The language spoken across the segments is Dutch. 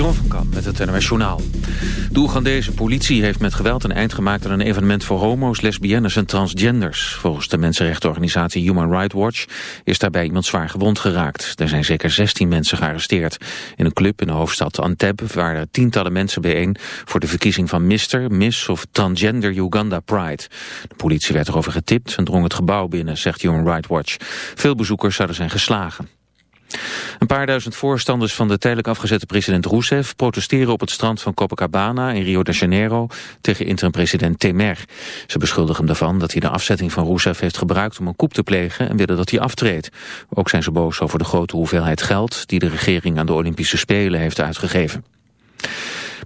Jeroen van met het NOS Journaal. De Oegandese politie heeft met geweld een eind gemaakt aan een evenement voor homo's, lesbiennes en transgenders. Volgens de mensenrechtenorganisatie Human Rights Watch is daarbij iemand zwaar gewond geraakt. Er zijn zeker 16 mensen gearresteerd. In een club in de hoofdstad Anteb waren tientallen mensen bijeen voor de verkiezing van Mr., Miss of Transgender Uganda Pride. De politie werd erover getipt en drong het gebouw binnen, zegt Human Rights Watch. Veel bezoekers zouden zijn geslagen. Een paar duizend voorstanders van de tijdelijk afgezette president Rousseff protesteren op het strand van Copacabana in Rio de Janeiro tegen interim-president Temer. Ze beschuldigen hem ervan dat hij de afzetting van Rousseff heeft gebruikt om een coup te plegen en willen dat hij aftreedt. Ook zijn ze boos over de grote hoeveelheid geld die de regering aan de Olympische Spelen heeft uitgegeven.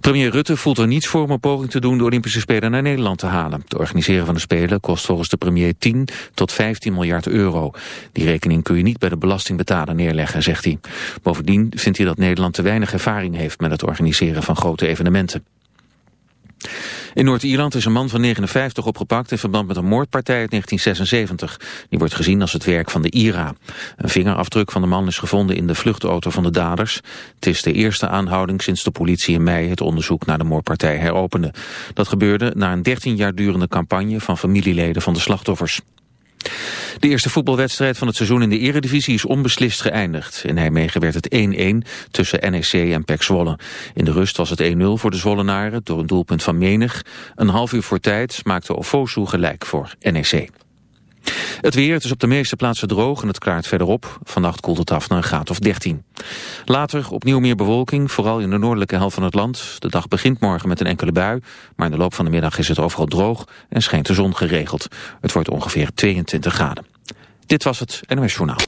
Premier Rutte voelt er niets voor om een poging te doen de Olympische Spelen naar Nederland te halen. Het organiseren van de Spelen kost volgens de premier 10 tot 15 miljard euro. Die rekening kun je niet bij de belastingbetaler neerleggen, zegt hij. Bovendien vindt hij dat Nederland te weinig ervaring heeft met het organiseren van grote evenementen. In Noord-Ierland is een man van 59 opgepakt in verband met een moordpartij uit 1976. Die wordt gezien als het werk van de IRA. Een vingerafdruk van de man is gevonden in de vluchtauto van de daders. Het is de eerste aanhouding sinds de politie in mei het onderzoek naar de moordpartij heropende. Dat gebeurde na een 13 jaar durende campagne van familieleden van de slachtoffers. De eerste voetbalwedstrijd van het seizoen in de eredivisie is onbeslist geëindigd. In Nijmegen werd het 1-1 tussen NEC en PEC Zwolle. In de rust was het 1-0 voor de Zwollenaren door een doelpunt van Menig. Een half uur voor tijd maakte Ofosu gelijk voor NEC. Het weer, het is op de meeste plaatsen droog en het klaart verderop. Vannacht koelt het af naar een graad of 13. Later opnieuw meer bewolking, vooral in de noordelijke helft van het land. De dag begint morgen met een enkele bui, maar in de loop van de middag is het overal droog en schijnt de zon geregeld. Het wordt ongeveer 22 graden. Dit was het NOS Journaal.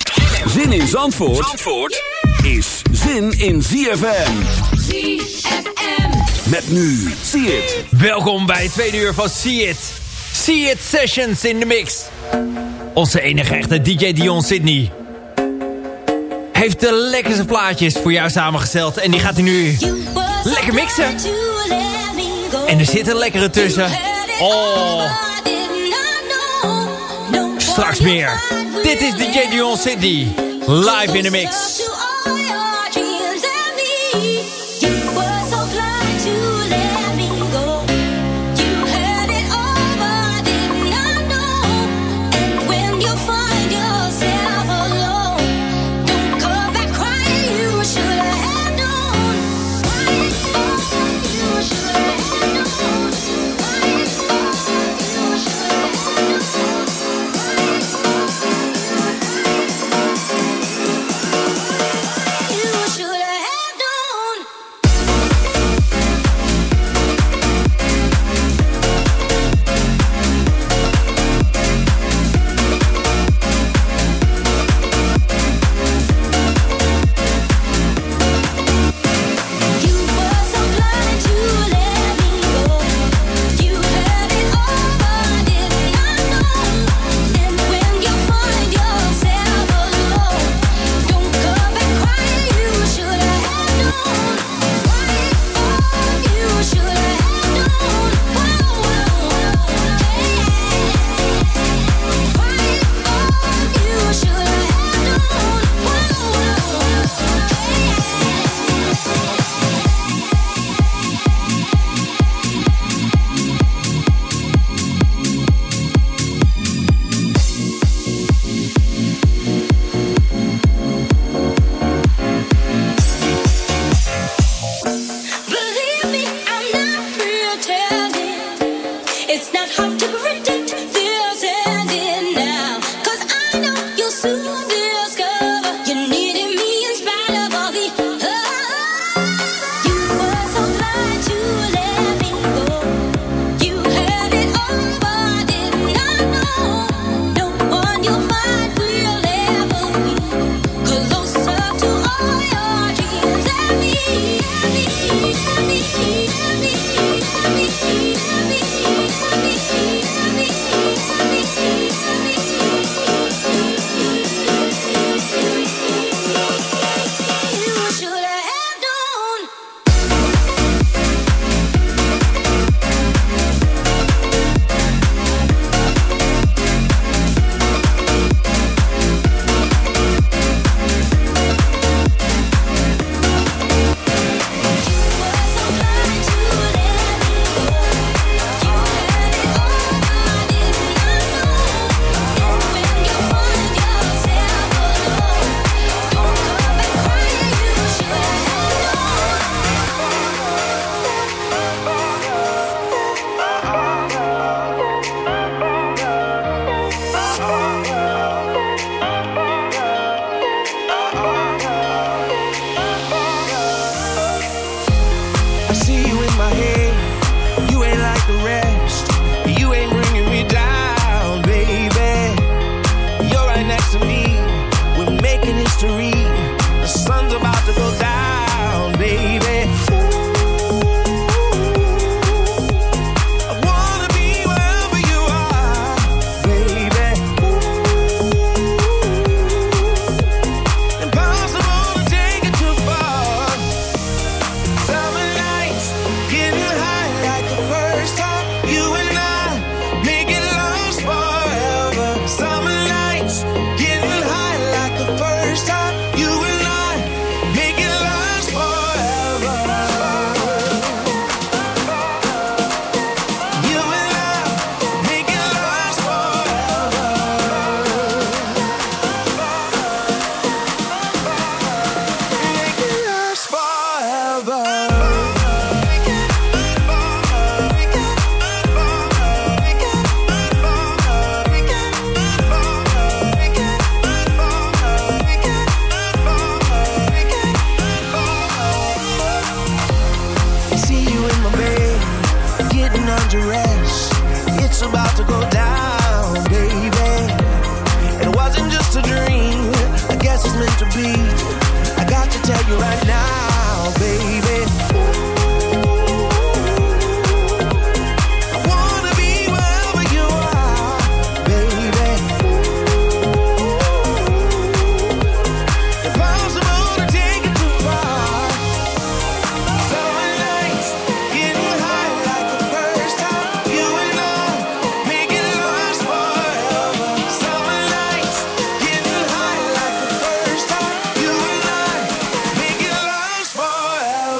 Zin in Zandvoort, Zandvoort is zin in ZFM. ZFM. Met nu, zie het. Welkom bij het tweede uur van See It. See It Sessions in de mix. Onze enige echte DJ Dion Sydney. Heeft de lekkerste plaatjes voor jou samengesteld. En die gaat hij nu lekker mixen. En er zit een lekkere tussen. Oh. Straks meer. Dit is DJ Dion Sydney. Live in de mix.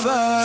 lover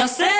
No sé.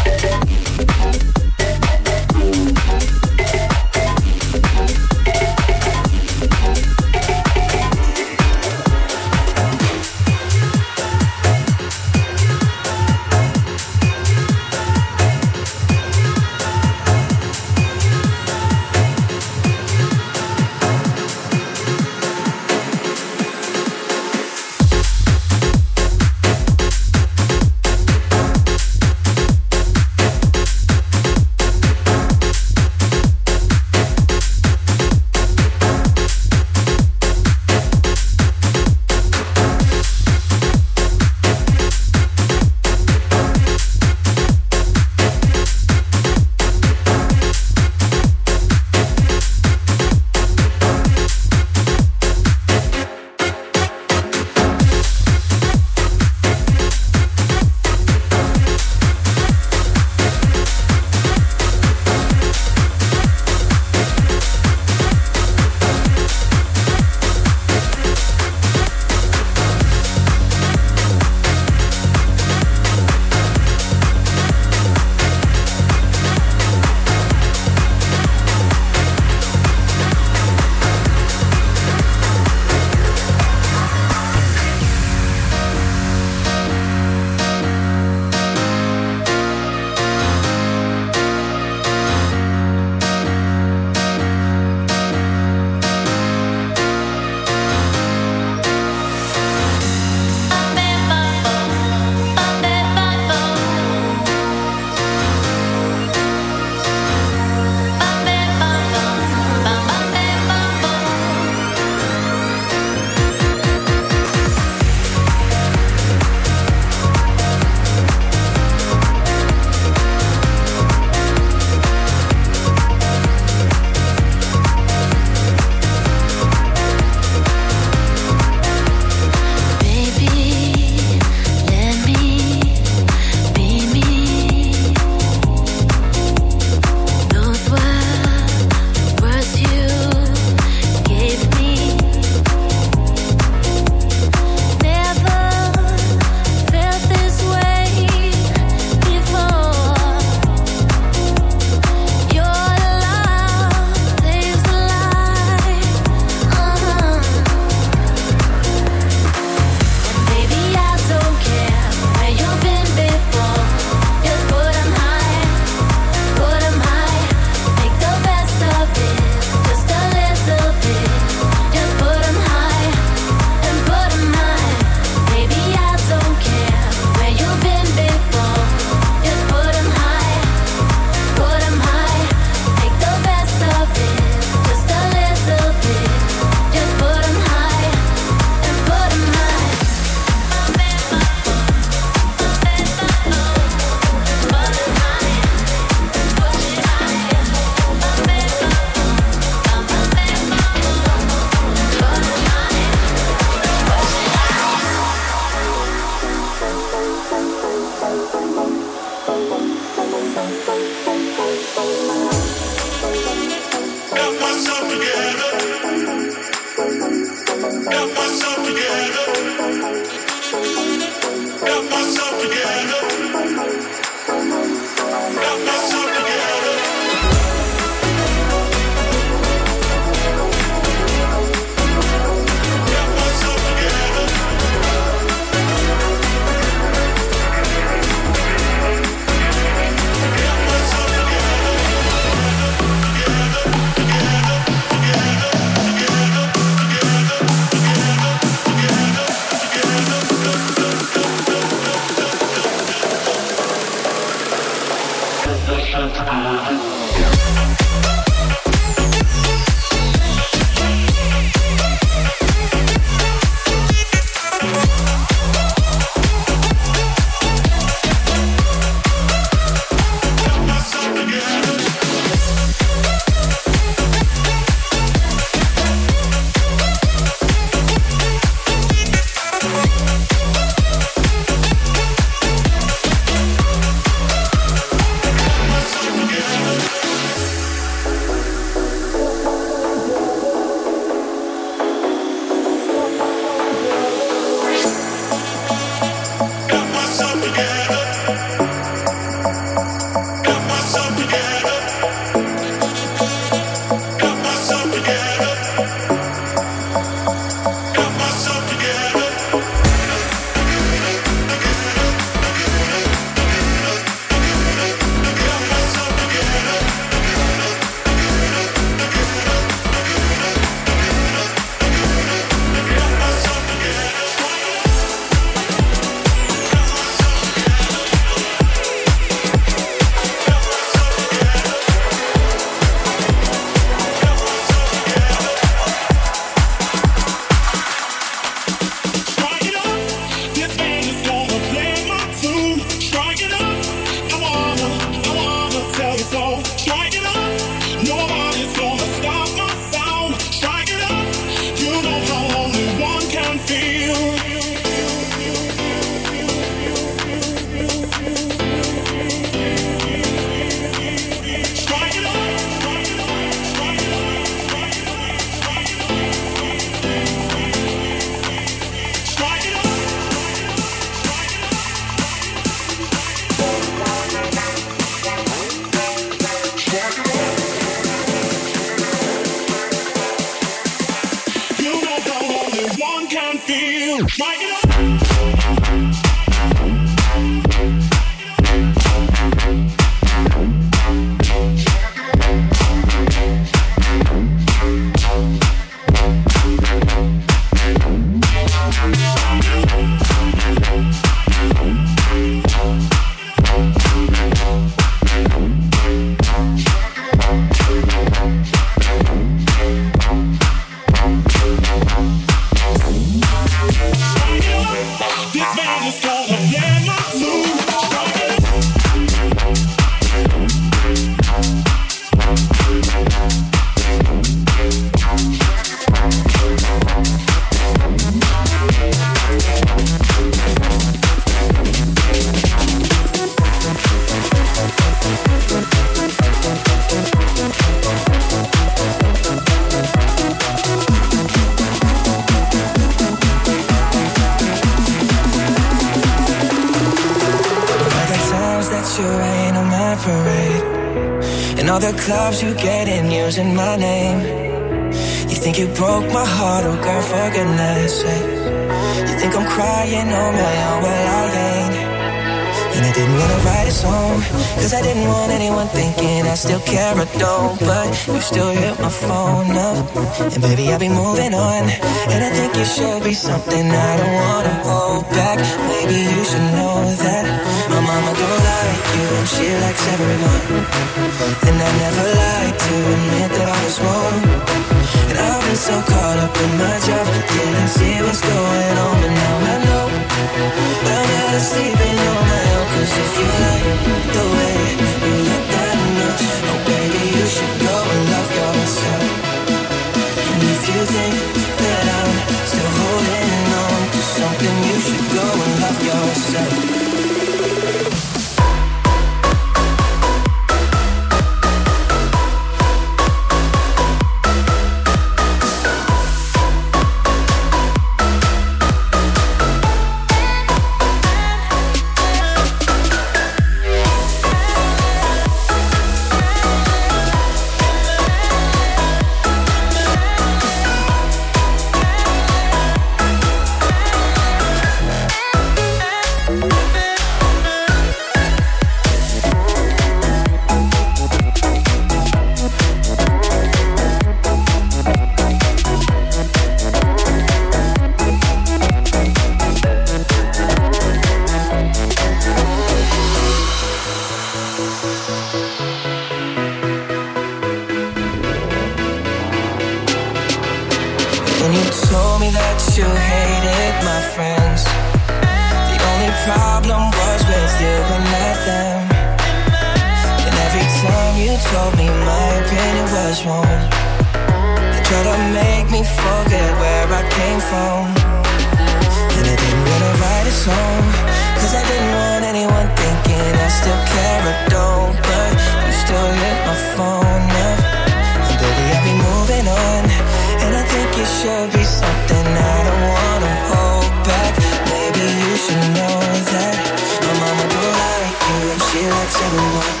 tell me what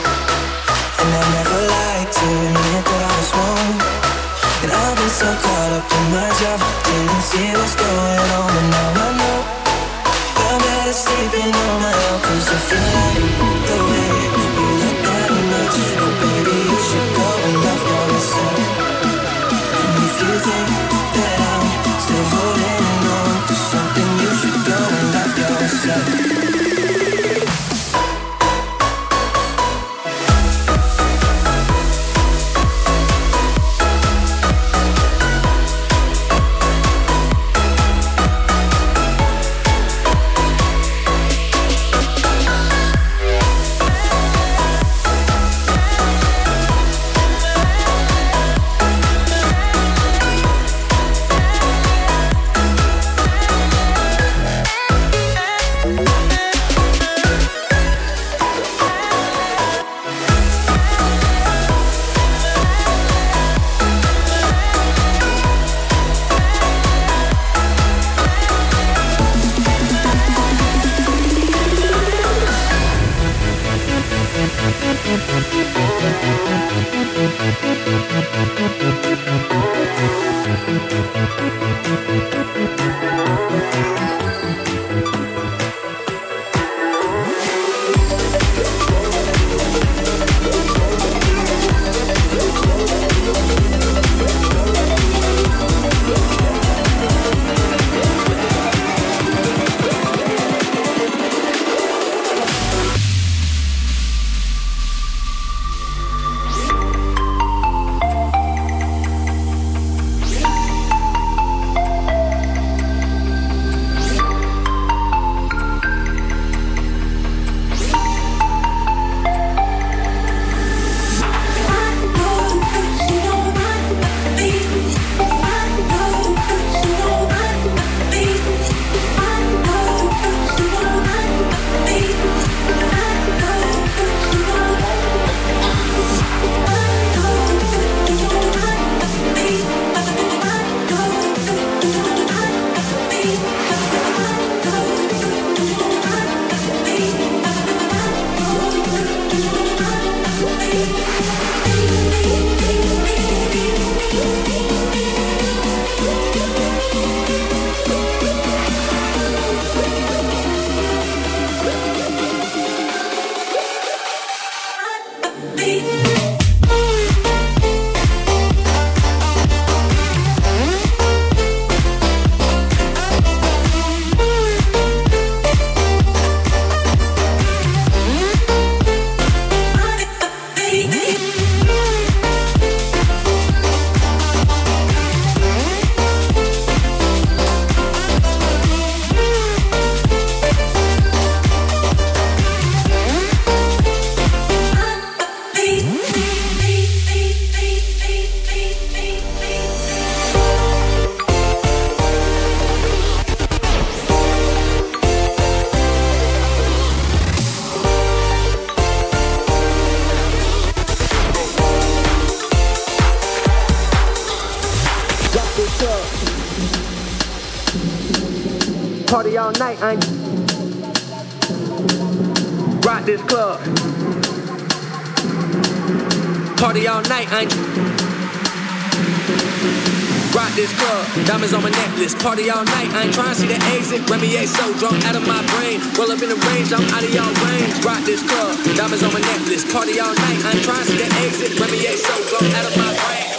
night, I rock this club. Party all night, I rock this club. Diamonds on my necklace, party all night. I ain't trying to see the exit. Remy A so drunk out of my brain. Roll up in the range, I'm out of y'all range. Rock this club, diamonds on my necklace, party all night. I ain't trying to see the exit. Remy A so drunk out of my brain.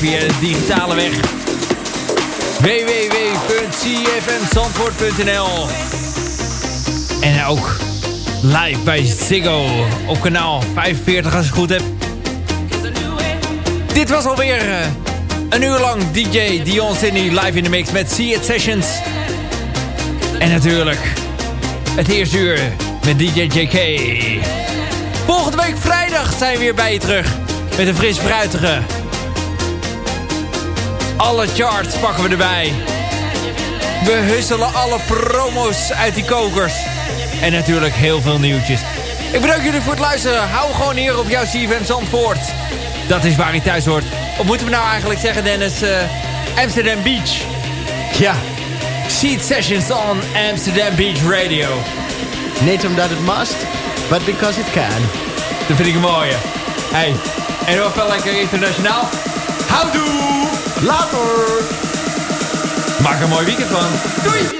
Via de digitale weg. www.cfmzandvoort.nl En ook live bij Ziggo op kanaal 45 als ik het goed heb. Dit was alweer uh, een uur lang DJ Dion Sydney live in de mix met See It Sessions. En natuurlijk het eerste uur met DJ JK. Volgende week vrijdag zijn we weer bij je terug. Met een fris fruitige. Alle charts pakken we erbij. We husselen alle promo's uit die kokers. En natuurlijk heel veel nieuwtjes. Ik bedank jullie voor het luisteren. Hou gewoon hier op jouw CFM Zandvoort. Dat is waar hij thuis hoort. Of moeten we nou eigenlijk zeggen, Dennis? Uh, Amsterdam Beach. Ja. Seat Sessions on Amsterdam Beach Radio. Niet omdat het must, but because it can. Dat vind ik een mooie. Hey, en nog wel lekker internationaal. Houdoe! Later! Maak een mooi weekend van. Doei!